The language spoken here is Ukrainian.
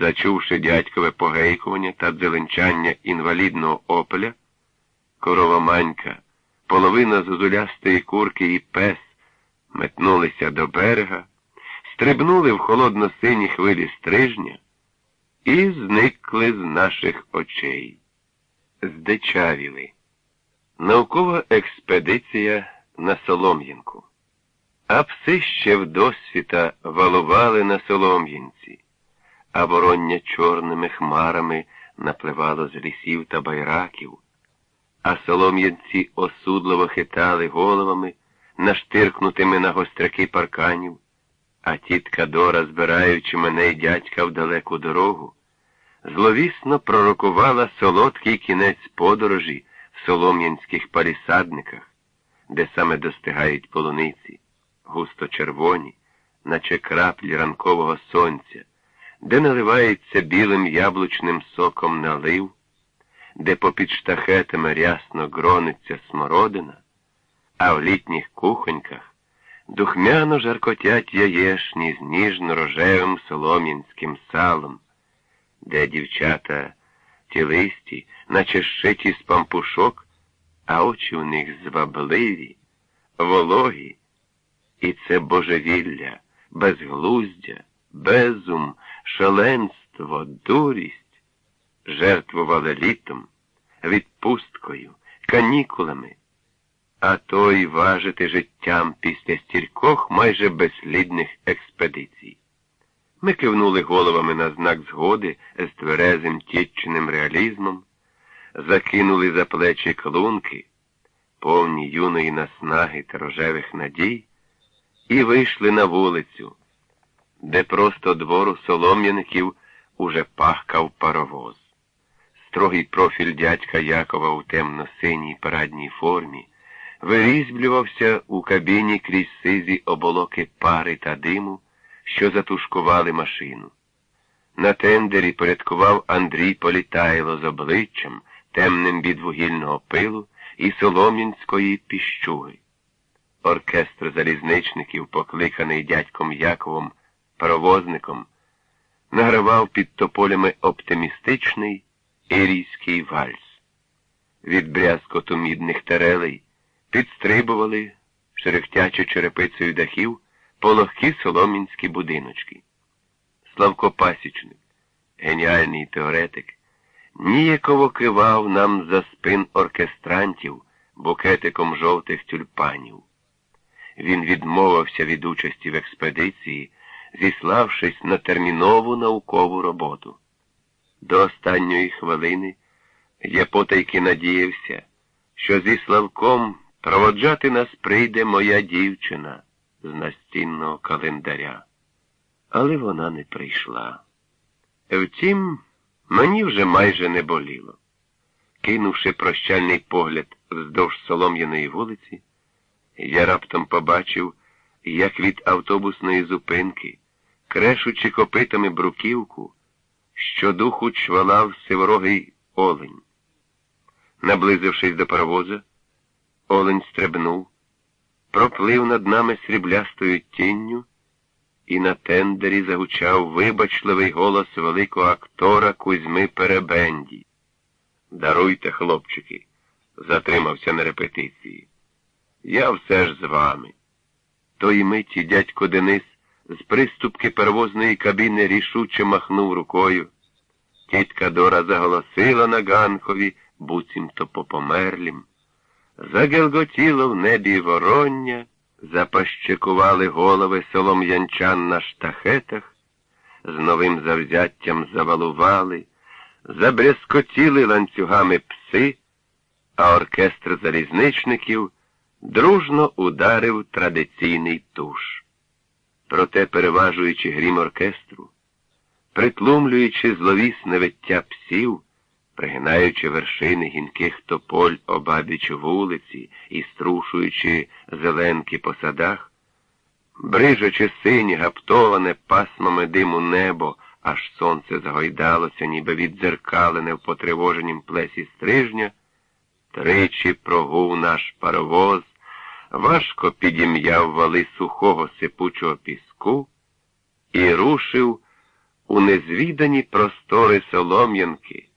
Зачувши дядькове погейкування та дзеленчання інвалідного опеля, корова манька, половина зозулястої курки і пес метнулися до берега, стрибнули в холодно-сині хвилі стрижня і зникли з наших очей. Здичавіли. Наукова експедиція на Солом'янку. А пси ще вдосвіта валували на Солом'янці, а вороння чорними хмарами напливало з лісів та байраків, а солом'янці осудливо хитали головами, наштиркнутими на гостряки парканів, а тітка Дора, збираючи мене й дядька в далеку дорогу, зловісно пророкувала солодкий кінець подорожі в солом'янських палісадниках, де саме достигають полуниці, густо червоні, наче краплі ранкового сонця, де наливається білим яблучним соком налив, де попід штахетами рясно грониться смородина, а в літніх кухоньках духмяно жаркотять яєшні з ніжно-рожевим солом'янським салом, де дівчата тілисті, наче шиті з пампушок, а очі у них звабливі, вологі, і це божевілля, безглуздя, безум, шаленство, дурість жертвували літом, відпусткою, канікулами, а то й важити життям після стількох майже безслідних експедицій. Ми кивнули головами на знак згоди з тверезим тітчиним реалізмом, закинули за плечі клунки, повні юної наснаги та рожевих надій, і вийшли на вулицю, де просто двору солом'яників уже пахкав паровоз. Строгий профіль дядька Якова у темно-синій парадній формі вирізблювався у кабіні крізь сизі оболоки пари та диму, що затушкували машину. На тендері порядкував Андрій Політайло з обличчям, темним від вугільного пилу і солом'янської піщуги. Оркестр залізничників, покликаний дядьком Яковом паровозником, награвав під тополями оптимістичний ірійський вальс. Від брязкоту мідних тарелей підстрибували, шерехтячи черепицею дахів, пологкі соломінські будиночки. Славко Пасічник, геніальний теоретик, ніяково кивав нам за спин оркестрантів букетиком жовтих тюльпанів. Він відмовився від участі в експедиції, зіславшись на термінову наукову роботу. До останньої хвилини я потайки надіявся, що зі Славком проводжати нас прийде моя дівчина з настінного календаря. Але вона не прийшла. Втім, мені вже майже не боліло. Кинувши прощальний погляд вздовж солом'яної вулиці, я раптом побачив, як від автобусної зупинки, крешучи копитами бруківку, щодуху чвалав сиворогий олень. Наблизившись до паровоза, олень стрибнув, проплив над нами сріблястою тінню, і на тендері загучав вибачливий голос великого актора Кузьми Перебенді. Даруйте, хлопчики, затримався на репетиції. Я все ж з вами. Тої миті дядько Денис з приступки перевозної кабіни рішуче махнув рукою. Тітка Дора заголосила на Ганкові, буцімто по померлім. Загелготіло в небі вороння, запащикували голови солом'янчан на штахетах, з новим завзяттям завалували, забрязкотіли ланцюгами пси, а оркестр залізничників дружно ударив традиційний туш. Проте, переважуючи грім оркестру, притлумлюючи зловісне виття псів, пригинаючи вершини гінких тополь обабіч вулиці і струшуючи зеленки по садах, брижачи синє гаптоване пасмами диму небо, аж сонце загойдалося, ніби віддзеркалене в потривоженім плесі стрижня, тричі прогув наш паровоз, важко підім'яв вали сухого сипучого піску і рушив у незвідані простори Солом'янки.